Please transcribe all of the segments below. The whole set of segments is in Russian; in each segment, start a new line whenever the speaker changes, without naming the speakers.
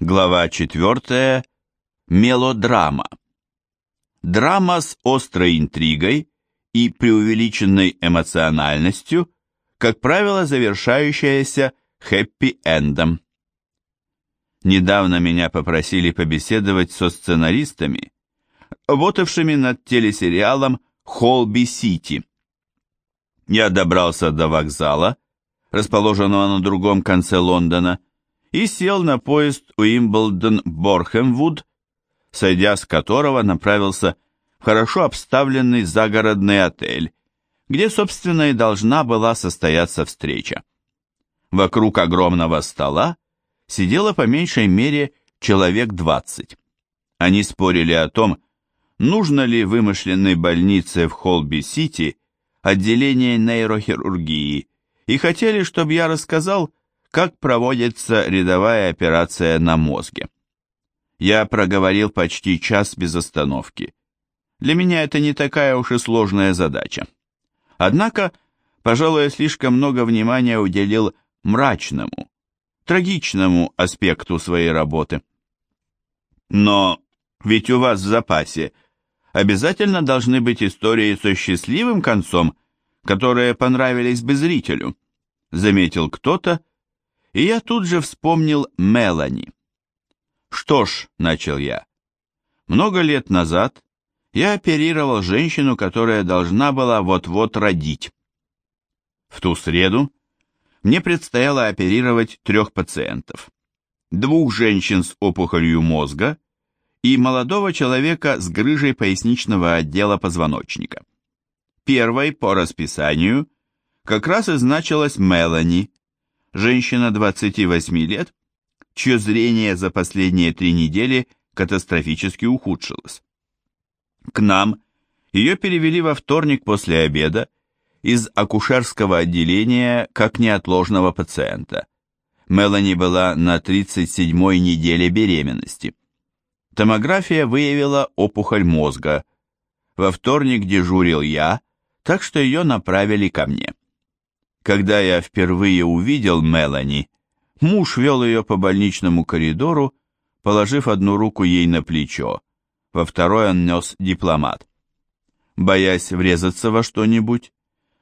Глава 4. Мелодрама. Драма с острой интригой и преувеличенной эмоциональностью, как правило, завершающаяся хэппи-эндом. Недавно меня попросили побеседовать со сценаристами, работавшими над телесериалом «Холби-Сити». Я добрался до вокзала, расположенного на другом конце Лондона, и сел на поезд Уимблдон-Борхемвуд, сойдя с которого направился в хорошо обставленный загородный отель, где, собственно, и должна была состояться встреча. Вокруг огромного стола сидело по меньшей мере человек двадцать. Они спорили о том, нужно ли вымышленной больнице в Холби-Сити отделение нейрохирургии, и хотели, чтобы я рассказал, как проводится рядовая операция на мозге. Я проговорил почти час без остановки. Для меня это не такая уж и сложная задача. Однако, пожалуй, я слишком много внимания уделил мрачному, трагичному аспекту своей работы. Но ведь у вас в запасе обязательно должны быть истории со счастливым концом, которые понравились бы зрителю, заметил кто-то, и я тут же вспомнил Мелани. «Что ж», — начал я, — «много лет назад я оперировал женщину, которая должна была вот-вот родить. В ту среду мне предстояло оперировать трех пациентов. Двух женщин с опухолью мозга и молодого человека с грыжей поясничного отдела позвоночника. Первой по расписанию как раз и значилась Мелани, женщина 28 лет, чье зрение за последние три недели катастрофически ухудшилось. К нам ее перевели во вторник после обеда из акушерского отделения как неотложного пациента. Мелани была на 37-й неделе беременности. Томография выявила опухоль мозга. Во вторник дежурил я, так что ее направили ко мне. Когда я впервые увидел Мелани, муж вел ее по больничному коридору, положив одну руку ей на плечо, во второй он нес дипломат. Боясь врезаться во что-нибудь,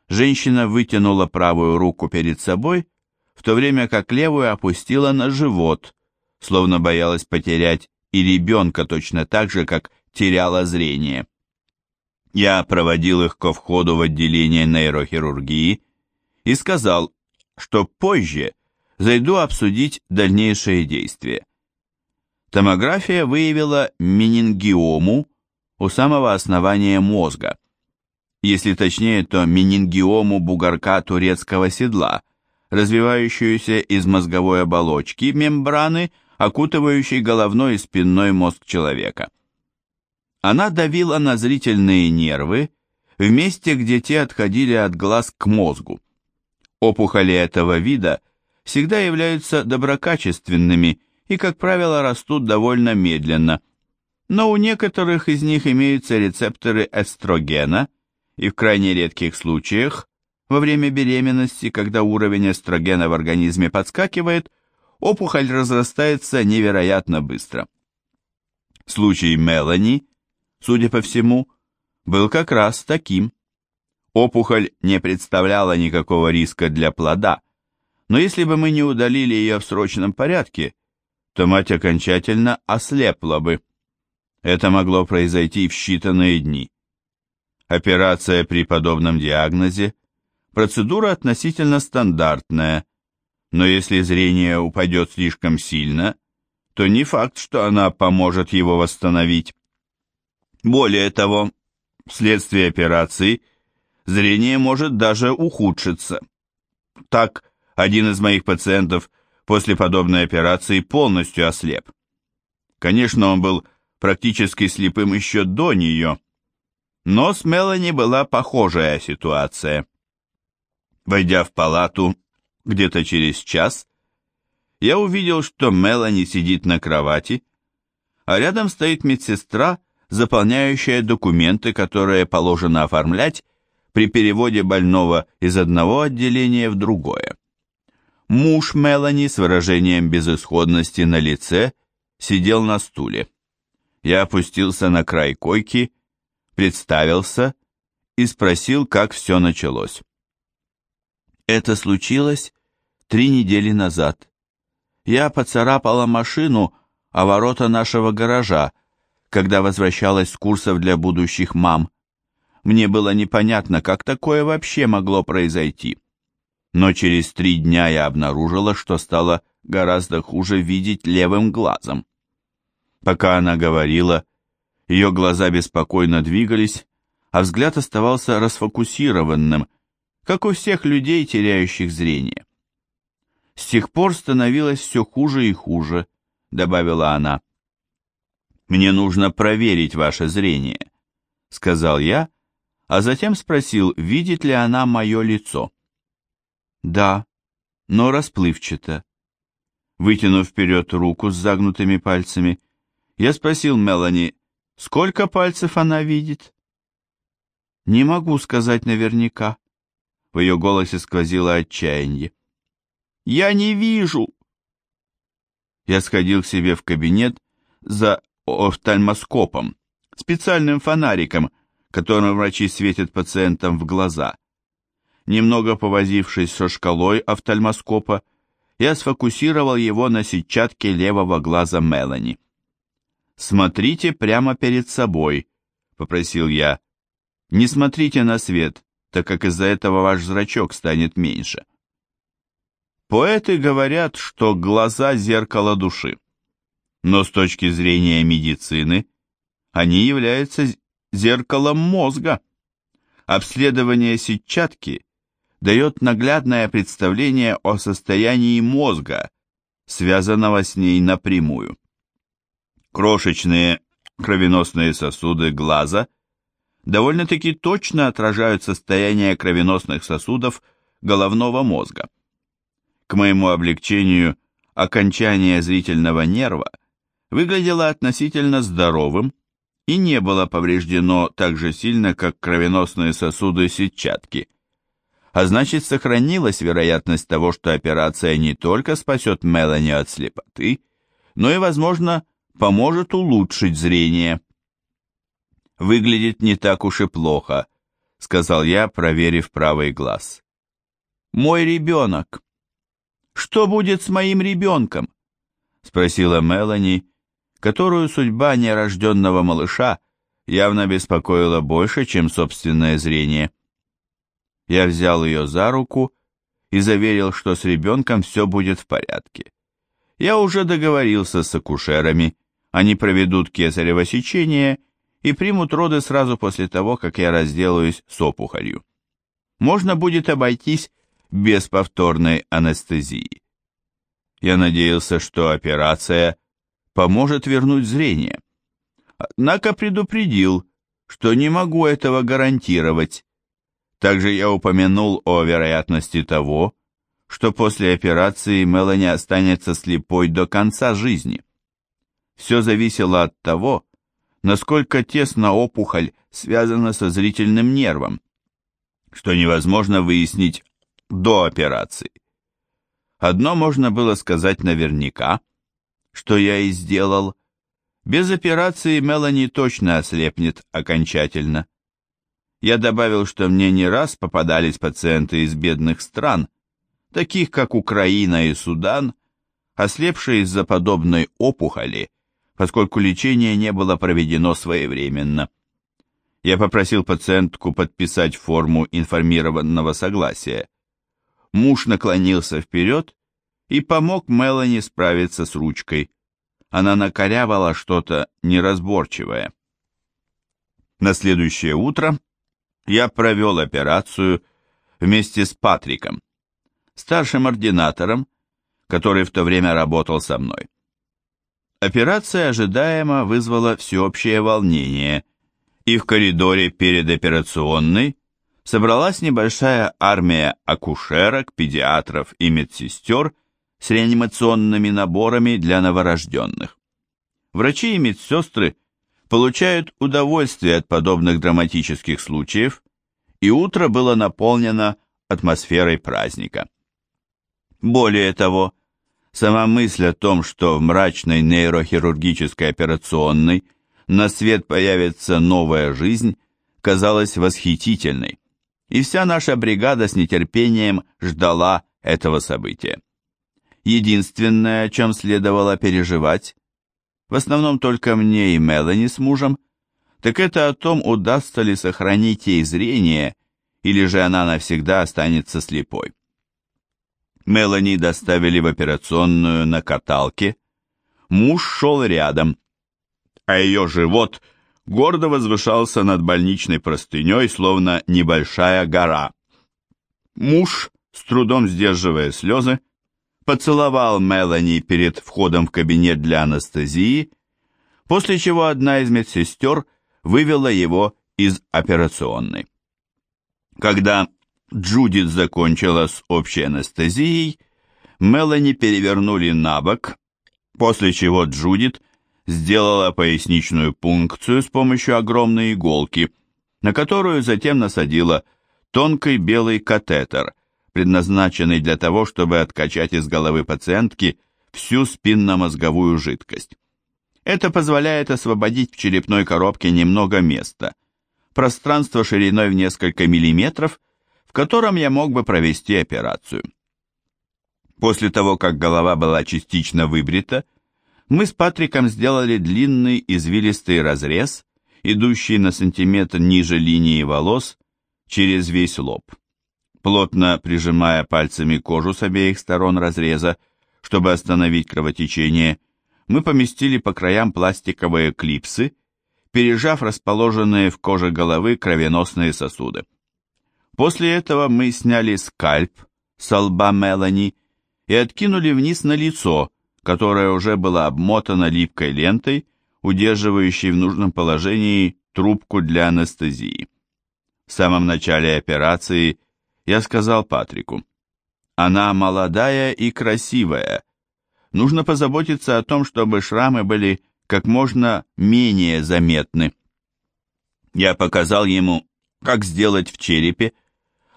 женщина вытянула правую руку перед собой, в то время как левую опустила на живот, словно боялась потерять и ребенка точно так же, как теряла зрение. Я проводил их ко входу в отделение нейрохирургии, и сказал, что позже зайду обсудить дальнейшие действия. Томография выявила менингиому у самого основания мозга. Если точнее, то менингиому бугорка турецкого седла, развивающуюся из мозговой оболочки мембраны, окутывающей головной и спинной мозг человека. Она давила на зрительные нервы в месте, где те отходили от глаз к мозгу. Опухоли этого вида всегда являются доброкачественными и, как правило, растут довольно медленно, но у некоторых из них имеются рецепторы эстрогена, и в крайне редких случаях, во время беременности, когда уровень эстрогена в организме подскакивает, опухоль разрастается невероятно быстро. Случай Мелани, судя по всему, был как раз таким. Опухоль не представляла никакого риска для плода, но если бы мы не удалили ее в срочном порядке, то мать окончательно ослепла бы. Это могло произойти в считанные дни. Операция при подобном диагнозе – процедура относительно стандартная, но если зрение упадет слишком сильно, то не факт, что она поможет его восстановить. Более того, вследствие операции – зрение может даже ухудшиться. Так, один из моих пациентов после подобной операции полностью ослеп. Конечно, он был практически слепым еще до нее, но с Мелани была похожая ситуация. Войдя в палату где-то через час, я увидел, что Мелани сидит на кровати, а рядом стоит медсестра, заполняющая документы, которые положено оформлять при переводе больного из одного отделения в другое. Муж Мелани с выражением безысходности на лице сидел на стуле. Я опустился на край койки, представился и спросил, как все началось. Это случилось три недели назад. Я поцарапала машину о ворота нашего гаража, когда возвращалась с курсов для будущих мам. Мне было непонятно, как такое вообще могло произойти. Но через три дня я обнаружила, что стало гораздо хуже видеть левым глазом. Пока она говорила, ее глаза беспокойно двигались, а взгляд оставался расфокусированным, как у всех людей, теряющих зрение. С тех пор становилось все хуже и хуже, добавила она. Мне нужно проверить ваше зрение, сказал я, а затем спросил, видит ли она мое лицо. Да, но расплывчато. Вытянув вперед руку с загнутыми пальцами, я спросил Мелани, сколько пальцев она видит? Не могу сказать наверняка. В ее голосе сквозило отчаяние. «Я не вижу!» Я сходил к себе в кабинет за офтальмоскопом, специальным фонариком, которым врачи светят пациентам в глаза. Немного повозившись со шкалой офтальмоскопа, я сфокусировал его на сетчатке левого глаза Мелани. «Смотрите прямо перед собой», — попросил я. «Не смотрите на свет, так как из-за этого ваш зрачок станет меньше». Поэты говорят, что глаза – зеркало души. Но с точки зрения медицины они являются зеркалом мозга. Обследование сетчатки дает наглядное представление о состоянии мозга, связанного с ней напрямую. Крошечные кровеносные сосуды глаза довольно-таки точно отражают состояние кровеносных сосудов головного мозга. К моему облегчению, окончание зрительного нерва выглядело относительно здоровым и не было повреждено так же сильно, как кровеносные сосуды сетчатки. А значит, сохранилась вероятность того, что операция не только спасет Мелани от слепоты, но и, возможно, поможет улучшить зрение. «Выглядит не так уж и плохо», — сказал я, проверив правый глаз. «Мой ребенок». «Что будет с моим ребенком?» — спросила Мелани, которую судьба нерожденного малыша явно беспокоила больше, чем собственное зрение. Я взял ее за руку и заверил, что с ребенком все будет в порядке. Я уже договорился с акушерами, они проведут кесарево сечение и примут роды сразу после того, как я разделаюсь с опухолью. Можно будет обойтись без повторной анестезии. Я надеялся, что операция поможет вернуть зрение. Однако предупредил, что не могу этого гарантировать. Также я упомянул о вероятности того, что после операции Мелани останется слепой до конца жизни. Все зависело от того, насколько тесно опухоль связана со зрительным нервом, что невозможно выяснить до операции. Одно можно было сказать наверняка, что я и сделал. Без операции Мелани точно ослепнет окончательно. Я добавил, что мне не раз попадались пациенты из бедных стран, таких как Украина и Судан, ослепшие из-за подобной опухоли поскольку лечение не было проведено своевременно. Я попросил пациентку подписать форму информированного согласия. Муж наклонился вперед и помог Мелани справиться с ручкой. Она накорявала что-то неразборчивое. На следующее утро я провел операцию вместе с Патриком, старшим ординатором, который в то время работал со мной. Операция ожидаемо вызвала всеобщее волнение, и в коридоре перед операционной собралась небольшая армия акушерок, педиатров и медсестер с реанимационными наборами для новорожденных. Врачи и медсестры получают удовольствие от подобных драматических случаев, и утро было наполнено атмосферой праздника. Более того, Сама мысль о том, что в мрачной нейрохирургической операционной на свет появится новая жизнь, казалась восхитительной, и вся наша бригада с нетерпением ждала этого события. Единственное, о чем следовало переживать, в основном только мне и Мелани с мужем, так это о том, удастся ли сохранить ей зрение, или же она навсегда останется слепой. Мелани доставили в операционную на каталке, муж шел рядом, а ее живот гордо возвышался над больничной простыней, словно небольшая гора. Муж, с трудом сдерживая слезы, поцеловал Мелани перед входом в кабинет для анестезии, после чего одна из медсестер вывела его из операционной. Когда Джудит закончила с общей анестезией, Мелани перевернули на бок, после чего Джудит сделала поясничную пункцию с помощью огромной иголки, на которую затем насадила тонкий белый катетер – предназначенный для того, чтобы откачать из головы пациентки всю спинномозговую жидкость. Это позволяет освободить в черепной коробке немного места, пространство шириной в несколько миллиметров, в котором я мог бы провести операцию. После того, как голова была частично выбрита, мы с Патриком сделали длинный извилистый разрез, идущий на сантиметр ниже линии волос, через весь лоб плотно прижимая пальцами кожу с обеих сторон разреза, чтобы остановить кровотечение, мы поместили по краям пластиковые клипсы, пережав расположенные в коже головы кровеносные сосуды. После этого мы сняли скальп с лба Мелани и откинули вниз на лицо, которое уже было обмотано липкой лентой, удерживающей в нужном положении трубку для анестезии. В самом начале операции я сказал Патрику, «Она молодая и красивая. Нужно позаботиться о том, чтобы шрамы были как можно менее заметны». Я показал ему, как сделать в черепе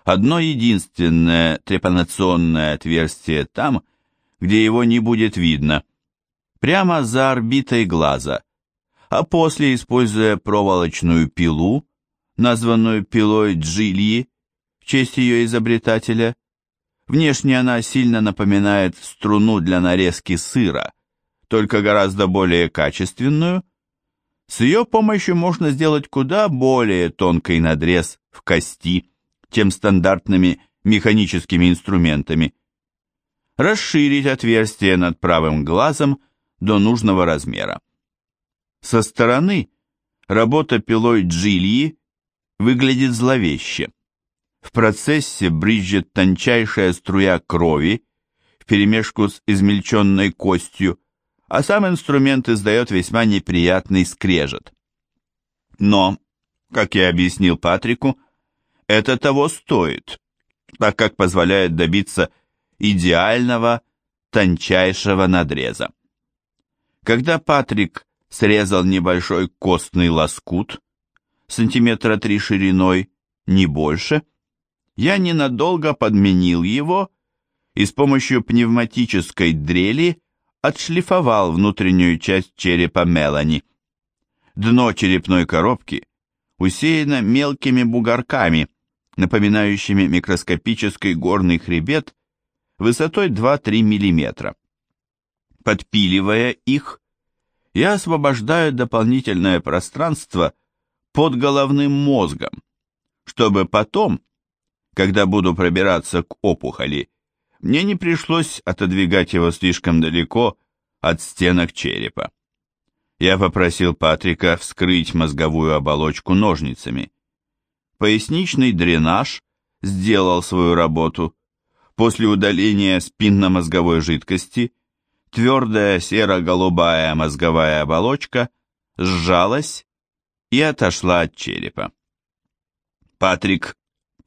одно единственное трепанационное отверстие там, где его не будет видно, прямо за орбитой глаза, а после, используя проволочную пилу, названную пилой Джильи, честь ее изобретателя. Внешне она сильно напоминает струну для нарезки сыра, только гораздо более качественную. С ее помощью можно сделать куда более тонкий надрез в кости, чем стандартными механическими инструментами. Расширить отверстие над правым глазом до нужного размера. Со стороны работа пилой Джильи выглядит зловеще. В процессе брызжет тончайшая струя крови вперемешку с измельченной костью, а сам инструмент издает весьма неприятный скрежет. Но, как я объяснил Патрику, это того стоит, так как позволяет добиться идеального, тончайшего надреза. Когда Патрик срезал небольшой костный лоскут, сантиметра три шириной, не больше, я ненадолго подменил его и с помощью пневматической дрели отшлифовал внутреннюю часть черепа Мелани. Дно черепной коробки усеяно мелкими бугорками, напоминающими микроскопический горный хребет высотой 2-3 мм. Подпиливая их, я освобождаю дополнительное пространство под головным мозгом, чтобы потом когда буду пробираться к опухоли, мне не пришлось отодвигать его слишком далеко от стенок черепа. Я попросил Патрика вскрыть мозговую оболочку ножницами. Поясничный дренаж сделал свою работу. После удаления спинномозговой жидкости твердая серо-голубая мозговая оболочка сжалась и отошла от черепа. Патрик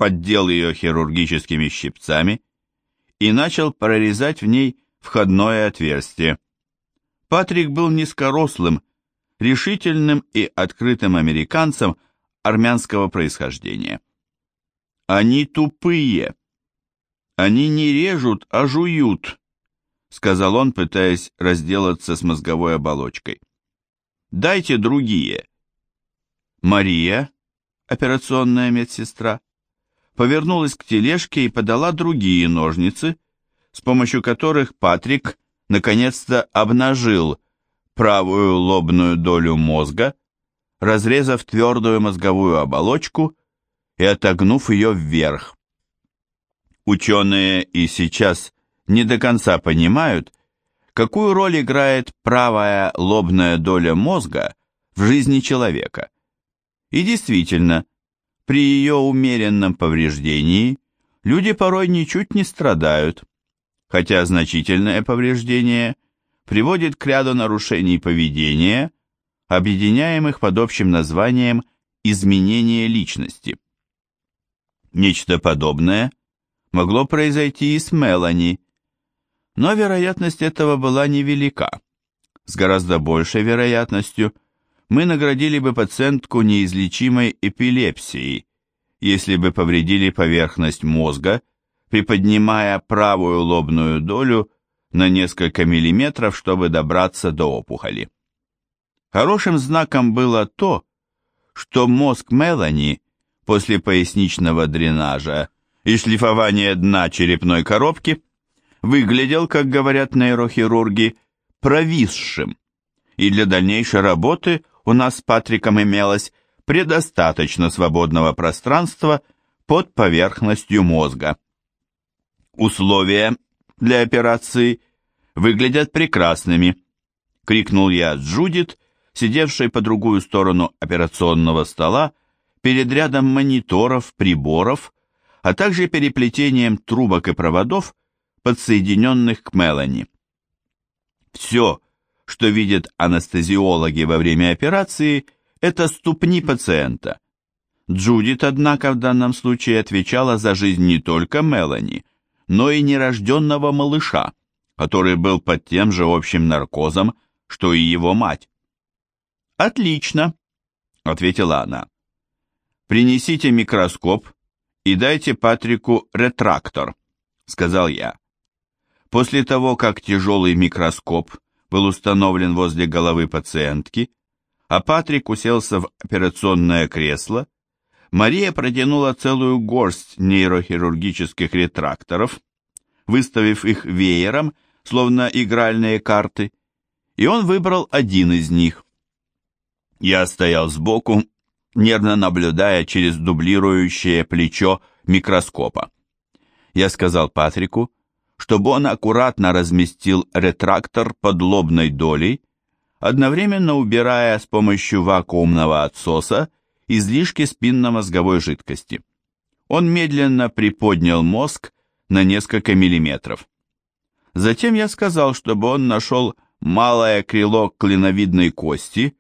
поддел ее хирургическими щипцами и начал прорезать в ней входное отверстие. Патрик был низкорослым, решительным и открытым американцем армянского происхождения. Они тупые. Они не режут, а жуют. сказал он, пытаясь разделаться с мозговой оболочкой. «Дайте другие». Мария, операционная медсестра, повернулась к тележке и подала другие ножницы, с помощью которых Патрик наконец-то обнажил правую лобную долю мозга, разрезав твердую мозговую оболочку и отогнув ее вверх. Ученые и сейчас не до конца понимают, какую роль играет правая лобная доля мозга в жизни человека. И действительно, при ее умеренном повреждении люди порой ничуть не страдают, хотя значительное повреждение приводит к ряду нарушений поведения, объединяемых под общим названием изменение личности. Нечто подобное могло произойти и с Мелани, но вероятность этого была невелика. С гораздо большей вероятностью мы наградили бы пациентку неизлечимой эпилепсией, если бы повредили поверхность мозга, приподнимая правую лобную долю на несколько миллиметров, чтобы добраться до опухоли. Хорошим знаком было то, что мозг Мелани после поясничного дренажа и шлифования дна черепной коробки выглядел, как говорят нейрохирурги, провисшим, и для дальнейшей работы у нас с Патриком имелось предостаточно свободного пространства под поверхностью мозга. Условия для операции выглядят прекрасными, крикнул я Джудит, сидевшей по другую сторону операционного стола, перед рядом мониторов, приборов, а также переплетением трубок и проводов, подсоединенных к Мелани. Все, что видят анестезиологи во время операции, это ступни пациента. Джудит, однако, в данном случае отвечала за жизнь не только Мелани, но и нерожденного малыша, который был под тем же общим наркозом, что и его мать. «Отлично», — ответила она. «Принесите микроскоп и дайте Патрику ретрактор», — сказал я. После того, как тяжелый микроскоп был установлен возле головы пациентки, а Патрик уселся в операционное кресло, Мария протянула целую горсть нейрохирургических ретракторов, выставив их веером, словно игральные карты, и он выбрал один из них. Я стоял сбоку, нервно наблюдая через дублирующее плечо микроскопа. Я сказал Патрику, чтобы он аккуратно разместил ретрактор под лобной долей, одновременно убирая с помощью вакуумного отсоса излишки спинномозговой жидкости. Он медленно приподнял мозг на несколько миллиметров. Затем я сказал, чтобы он нашел малое крыло клиновидной кости,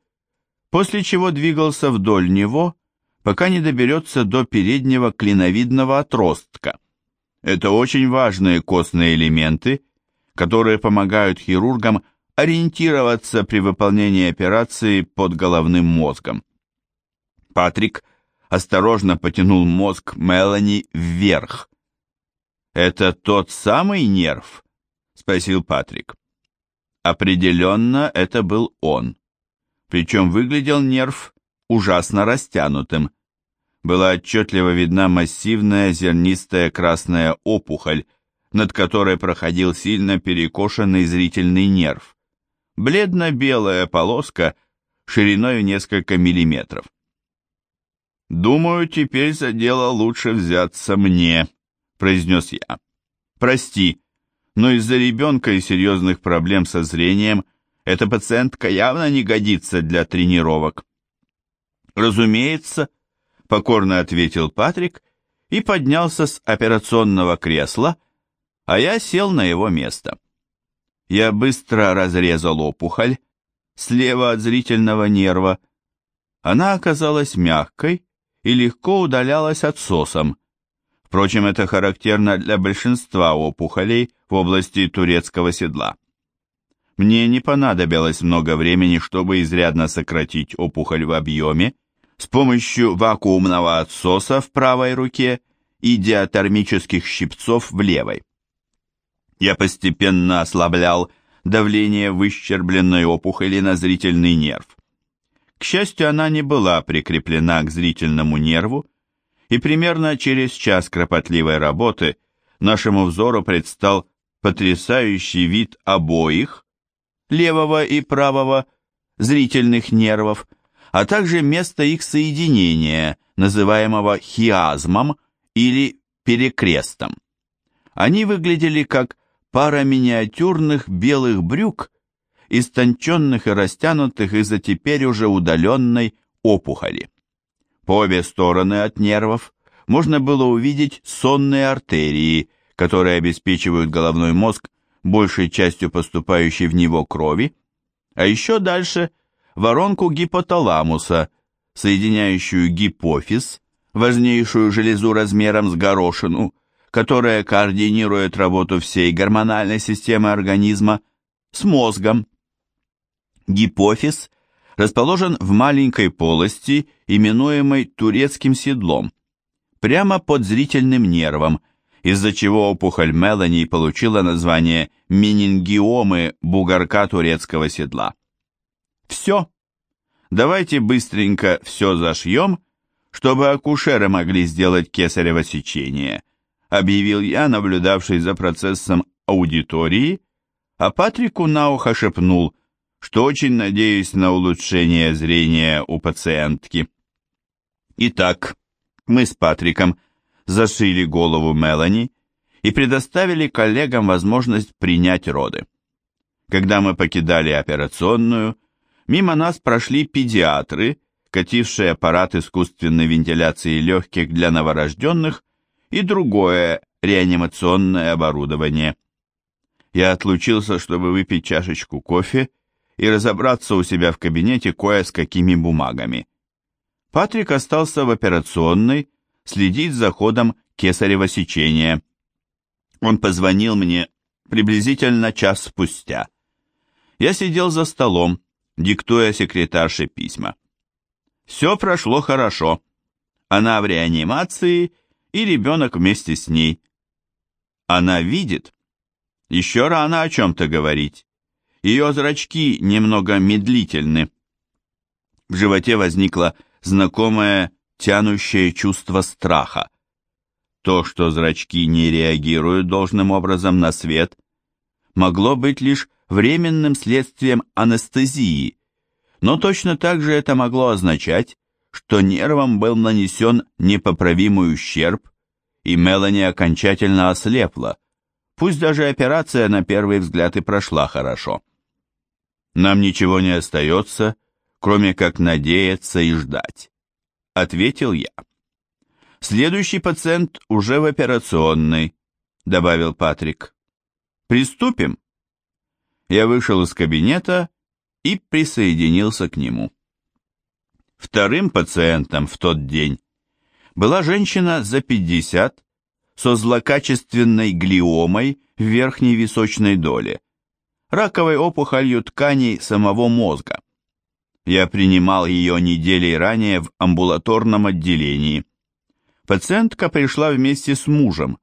после чего двигался вдоль него, пока не доберется до переднего клиновидного отростка. Это очень важные костные элементы, которые помогают хирургам ориентироваться при выполнении операции под головным мозгом. Патрик осторожно потянул мозг Мелани вверх. «Это тот самый нерв?» — спросил Патрик. Определенно, это был он. Причем выглядел нерв ужасно растянутым. Была отчетливо видна массивная зернистая красная опухоль, над которой проходил сильно перекошенный зрительный нерв. Бледно-белая полоска шириной в несколько миллиметров. «Думаю, теперь за дело лучше взяться мне», — произнес я. «Прости, но из-за ребенка и серьезных проблем со зрением эта пациентка явно не годится для тренировок». «Разумеется», — покорно ответил Патрик и поднялся с операционного кресла, а я сел на его место. Я быстро разрезал опухоль слева от зрительного нерва. Она оказалась мягкой, и легко удалялась отсосом. Впрочем, это характерно для большинства опухолей в области турецкого седла. Мне не понадобилось много времени, чтобы изрядно сократить опухоль в объеме с помощью вакуумного отсоса в правой руке и диатермических щипцов в левой. Я постепенно ослаблял давление выщербленной опухоли на зрительный нерв. К счастью, она не была прикреплена к зрительному нерву, и примерно через час кропотливой работы нашему взору предстал потрясающий вид обоих, левого и правого, зрительных нервов, а также место их соединения, называемого хиазмом или перекрестом. Они выглядели как пара миниатюрных белых брюк, истонченных и растянутых из-за теперь уже удаленной опухоли. По обе стороны от нервов можно было увидеть сонные артерии, которые обеспечивают головной мозг большей частью поступающей в него крови, а еще дальше воронку гипоталамуса, соединяющую гипофиз, важнейшую железу размером с горошину, которая координирует работу всей гормональной системы организма, с мозгом. Гипофиз расположен в маленькой полости, именуемой турецким седлом, прямо под зрительным нервом, из-за чего опухоль Мелани получила название менингиомы бугорка турецкого седла. Все. Давайте быстренько все зашьем, чтобы акушеры могли сделать кесарево сечение, объявил я, наблюдавший за процессом аудитории, а Патрику на ухо шепнул, что очень надеюсь на улучшение зрения у пациентки. Итак, мы с Патриком зашили голову Мелани и предоставили коллегам возможность принять роды. Когда мы покидали операционную, мимо нас прошли педиатры, катившие аппарат искусственной вентиляции легких для новорожденных и другое реанимационное оборудование. Я отлучился, чтобы выпить чашечку кофе и разобраться у себя в кабинете кое с какими бумагами. Патрик остался в операционной, следить за ходом кесарево сечения. Он позвонил мне приблизительно час спустя. Я сидел за столом, диктуя секретарше письма. Все прошло хорошо. Она в реанимации, и ребенок вместе с ней. Она видит. Еще рано о чем-то говорить. Ее зрачки немного медлительны. В животе возникло знакомое тянущее чувство страха. То, что зрачки не реагируют должным образом на свет, могло быть лишь временным следствием анестезии, но точно так же это могло означать, что нервам был нанесен непоправимый ущерб, и Мелани окончательно ослепла, пусть даже операция на первый взгляд и прошла хорошо. Нам ничего не остается, кроме как надеяться и ждать, ответил я. Следующий пациент уже в операционной, добавил Патрик. Приступим? Я вышел из кабинета и присоединился к нему. Вторым пациентом в тот день была женщина за 50 со злокачественной глиомой в верхней височной доле, раковой опухолью тканей самого мозга. Я принимал ее недели ранее в амбулаторном отделении. Пациентка пришла вместе с мужем,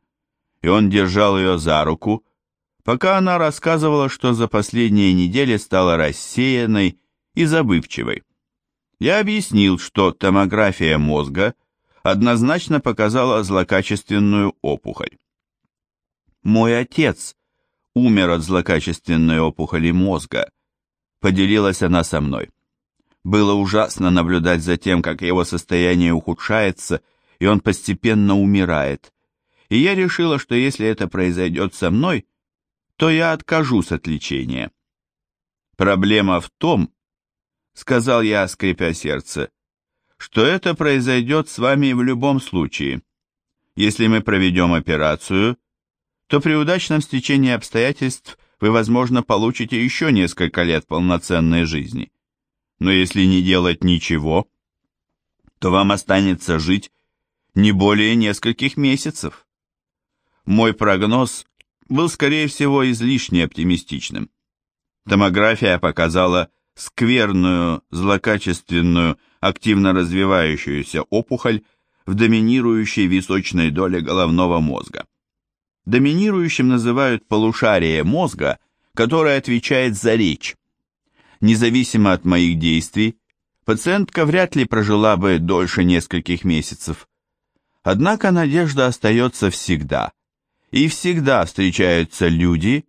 и он держал ее за руку, пока она рассказывала, что за последние недели стала рассеянной и забывчивой. Я объяснил, что томография мозга однозначно показала злокачественную опухоль. Мой отец умер от злокачественной опухоли мозга, поделилась она со мной. Было ужасно наблюдать за тем, как его состояние ухудшается, и он постепенно умирает. И я решила, что если это произойдет со мной, то я откажусь от лечения. Проблема в том, сказал я, скрипя сердце, что это произойдет с вами в любом случае. Если мы проведем операцию, то при удачном стечении обстоятельств вы, возможно, получите еще несколько лет полноценной жизни. Но если не делать ничего, то вам останется жить не более нескольких месяцев. Мой прогноз был, скорее всего, излишне оптимистичным. Томография показала скверную, злокачественную, активно развивающуюся опухоль в доминирующей височной доле головного мозга. доминирующим называют полушарие мозга, которое отвечает за речь. Независимо от моих действий, пациентка вряд ли прожила бы дольше нескольких месяцев. Однако надежда остается всегда. И всегда встречаются люди,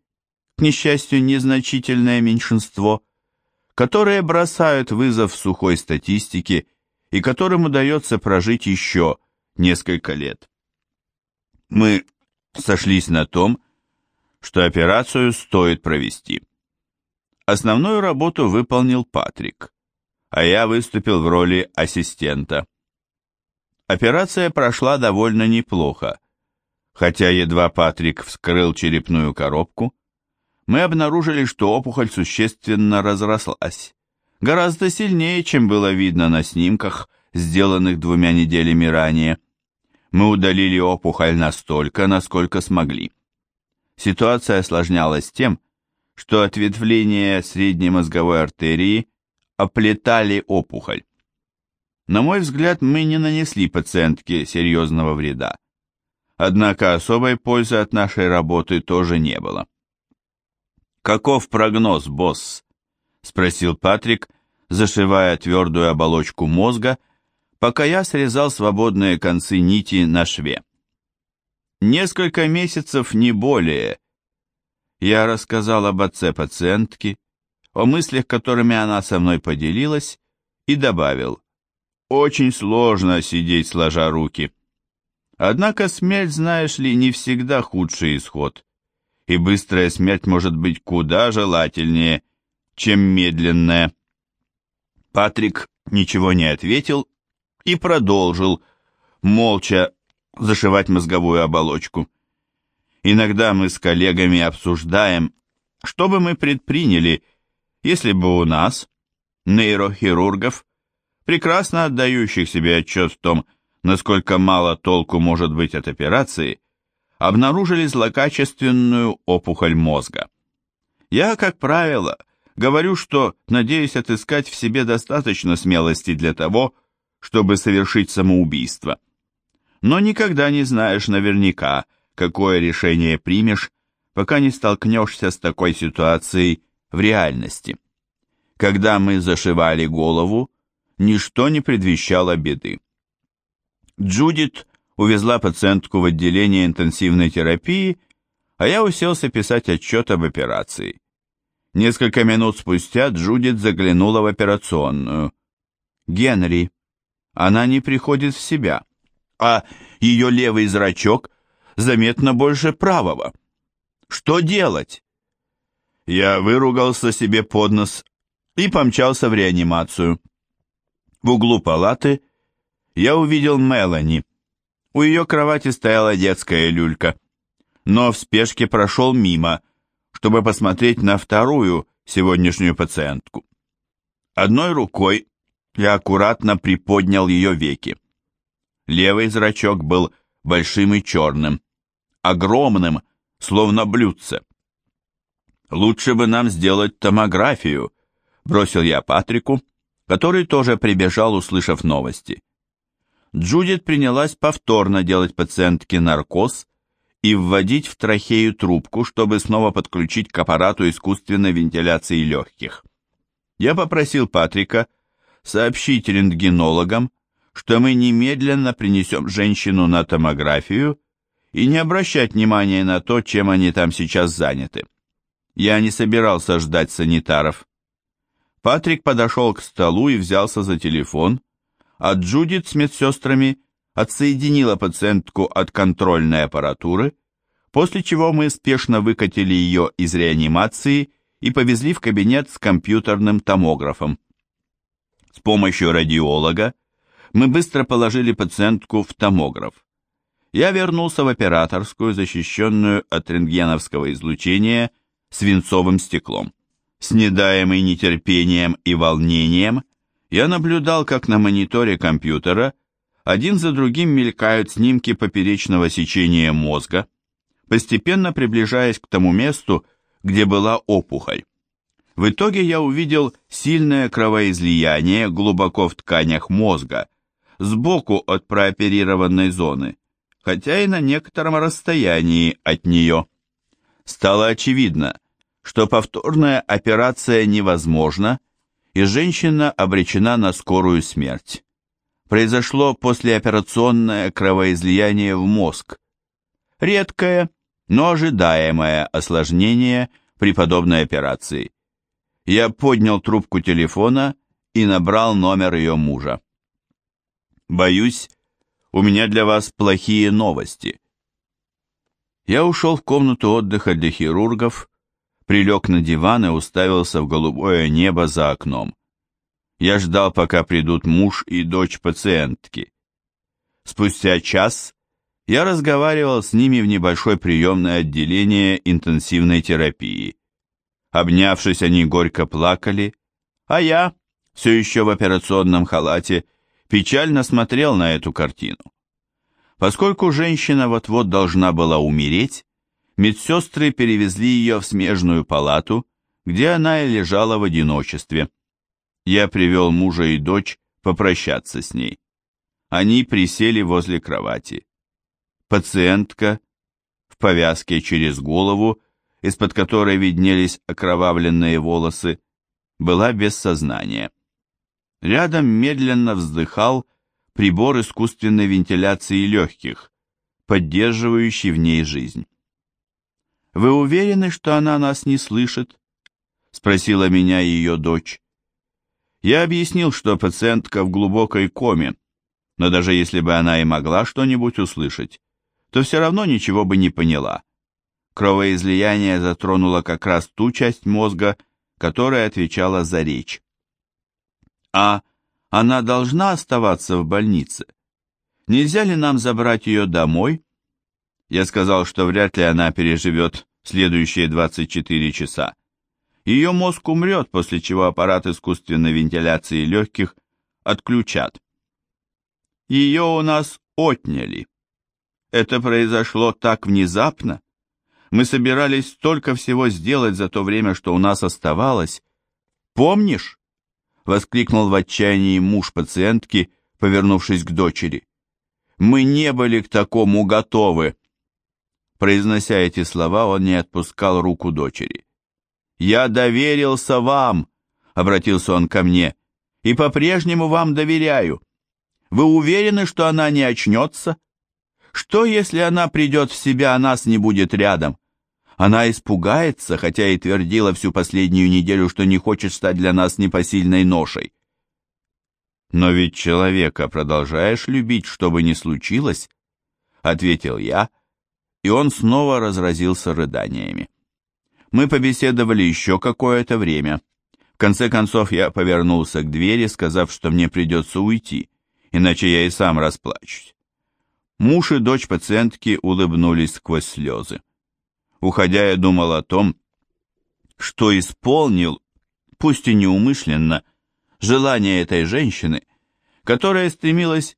к несчастью, незначительное меньшинство, которые бросают вызов сухой статистике и которым удается прожить еще несколько лет. Мы сошлись на том, что операцию стоит провести. Основную работу выполнил Патрик, а я выступил в роли ассистента. Операция прошла довольно неплохо, хотя едва Патрик вскрыл черепную коробку, мы обнаружили, что опухоль существенно разрослась, гораздо сильнее, чем было видно на снимках, сделанных двумя неделями ранее. Мы удалили опухоль настолько, насколько смогли. Ситуация осложнялась тем, что ответвления средней мозговой артерии оплетали опухоль. На мой взгляд, мы не нанесли пациентке серьезного вреда. Однако особой пользы от нашей работы тоже не было. «Каков прогноз, босс?» — спросил Патрик, зашивая твердую оболочку мозга, пока я срезал свободные концы нити на шве. Несколько месяцев, не более. Я рассказал об отце пациентки, о мыслях, которыми она со мной поделилась, и добавил, «Очень сложно сидеть сложа руки». Однако смерть, знаешь ли, не всегда худший исход, и быстрая смерть может быть куда желательнее, чем медленная. Патрик ничего не ответил и продолжил, молча зашивать мозговую оболочку. Иногда мы с коллегами обсуждаем, что бы мы предприняли, если бы у нас, нейрохирургов, прекрасно отдающих себе отчет в том, насколько мало толку может быть от операции, обнаружили злокачественную опухоль мозга. Я, как правило, говорю, что надеюсь отыскать в себе достаточно смелости для того, чтобы совершить самоубийство. Но никогда не знаешь наверняка, какое решение примешь, пока не столкнешься с такой ситуацией в реальности. Когда мы зашивали голову, ничто не предвещало беды. Джудит увезла пациентку в отделение интенсивной терапии, а я уселся писать отчет об операции. Несколько минут спустя Джудит заглянула в операционную. «Генри, она не приходит в себя, а ее левый зрачок заметно больше правого. Что делать?» Я выругался себе под нос и помчался в реанимацию. В углу палаты я увидел Мелани. У ее кровати стояла детская люлька, но в спешке прошел мимо, чтобы посмотреть на вторую сегодняшнюю пациентку. Одной рукой я аккуратно приподнял ее веки. Левый зрачок был большим и черным, огромным, словно блюдце. «Лучше бы нам сделать томографию», — бросил я Патрику, который тоже прибежал, услышав новости. Джудит принялась повторно делать пациентке наркоз и вводить в трахею трубку, чтобы снова подключить к аппарату искусственной вентиляции легких. Я попросил Патрика сообщить рентгенологам, что мы немедленно принесем женщину на томографию и не обращать внимания на то, чем они там сейчас заняты. Я не собирался ждать санитаров. Патрик подошел к столу и взялся за телефон, а Джудит с медсестрами отсоединила пациентку от контрольной аппаратуры, после чего мы спешно выкатили ее из реанимации и повезли в кабинет с компьютерным томографом. С помощью радиолога мы быстро положили пациентку в томограф. Я вернулся в операторскую, защищенную от рентгеновского излучения свинцовым стеклом. С недаемой нетерпением и волнением я наблюдал, как на мониторе компьютера один за другим мелькают снимки поперечного сечения мозга, постепенно приближаясь к тому месту, где была опухоль. В итоге я увидел сильное кровоизлияние глубоко в тканях мозга, сбоку от прооперированной зоны, хотя и на некотором расстоянии от нее. Стало очевидно, что повторная операция невозможна, и женщина обречена на скорую смерть. Произошло послеоперационное кровоизлияние в мозг. Редкое, но ожидаемое осложнение при подобной операции. Я поднял трубку телефона и набрал номер ее мужа. «Боюсь, у меня для вас плохие новости». Я ушел в комнату отдыха для хирургов, прилег на диван и уставился в голубое небо за окном. Я ждал, пока придут муж и дочь пациентки. Спустя час я разговаривал с ними в небольшой приемное отделение интенсивной терапии. Обнявшись, они горько плакали, а я, все еще в операционном халате, печально смотрел на эту картину. Поскольку женщина вот-вот должна была умереть, медсестры перевезли ее в смежную палату, где она и лежала в одиночестве. Я привел мужа и дочь попрощаться с ней. Они присели возле кровати. Пациентка в повязке через голову, из-под которой виднелись окровавленные волосы, была без сознания. Рядом медленно вздыхал прибор искусственной вентиляции легких, поддерживающий в ней жизнь. «Вы уверены, что она нас не слышит?» — спросила меня ее дочь. Я объяснил, что пациентка в глубокой коме, но даже если бы она и могла что-нибудь услышать, то все равно ничего бы не поняла. Кровоизлияние затронуло как раз ту часть мозга, которая отвечала за речь. А она должна оставаться в больнице? Нельзя ли нам забрать ее домой? Я сказал, что вряд ли она переживет следующие 24 часа. Ее мозг умрет, после чего аппарат искусственной вентиляции легких отключат. Ее у нас отняли. Это произошло так внезапно. Мы собирались столько всего сделать за то время, что у нас оставалось. Помнишь? Воскликнул в отчаянии муж пациентки, повернувшись к дочери. Мы не были к такому готовы. Произнося эти слова, он не отпускал руку дочери. «Я доверился вам», — обратился он ко мне, — «и по-прежнему вам доверяю. Вы уверены, что она не очнется?» Что, если она придет в себя, а нас не будет рядом? Она испугается, хотя и твердила всю последнюю неделю, что не хочет стать для нас непосильной ношей. «Но ведь человека продолжаешь любить, что бы ни случилось», — ответил я, и он снова разразился рыданиями. Мы побеседовали еще какое-то время. В конце концов я повернулся к двери, сказав, что мне придется уйти, иначе я и сам расплачусь. Муж и дочь пациентки улыбнулись сквозь слезы. Уходя, я думал о том, что исполнил, пусть и неумышленно, желание этой женщины, которая стремилась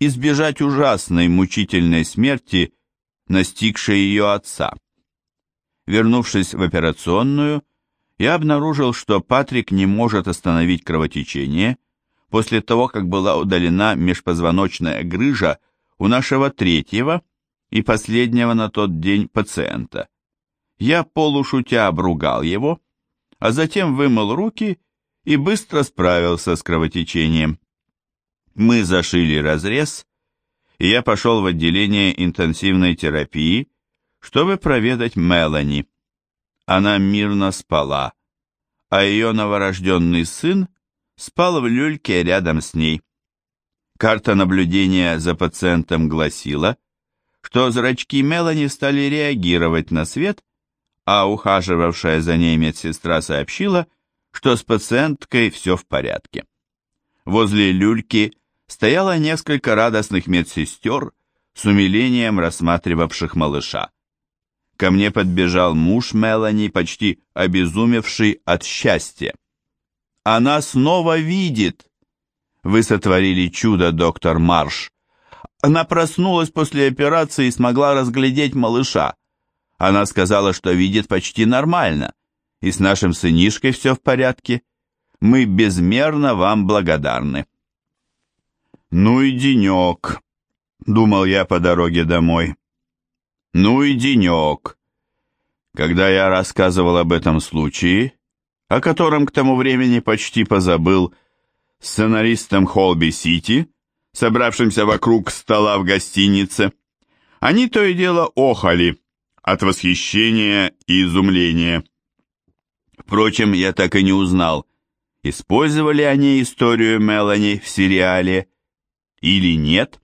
избежать ужасной мучительной смерти, настигшей ее отца. Вернувшись в операционную, я обнаружил, что Патрик не может остановить кровотечение после того, как была удалена межпозвоночная грыжа у нашего третьего и последнего на тот день пациента. Я полушутя обругал его, а затем вымыл руки и быстро справился с кровотечением. Мы зашили разрез, и я пошел в отделение интенсивной терапии, чтобы проведать Мелани. Она мирно спала, а ее новорожденный сын спал в люльке рядом с ней. Карта наблюдения за пациентом гласила, что зрачки Мелани стали реагировать на свет, а ухаживавшая за ней медсестра сообщила, что с пациенткой все в порядке. Возле люльки стояло несколько радостных медсестер с умилением рассматривавших малыша. Ко мне подбежал муж Мелани, почти обезумевший от счастья. «Она снова видит!» Вы сотворили чудо, доктор Марш. Она проснулась после операции и смогла разглядеть малыша. Она сказала, что видит почти нормально, и с нашим сынишкой все в порядке. Мы безмерно вам благодарны. Ну и денек. думал я по дороге домой. Ну и денек. Когда я рассказывал об этом случае, о котором к тому времени почти позабыл, сценаристом Холби-Сити, собравшимся вокруг стола в гостинице, они то и дело охали от восхищения и изумления. Впрочем, я так и не узнал, использовали они историю Мелани в сериале или нет.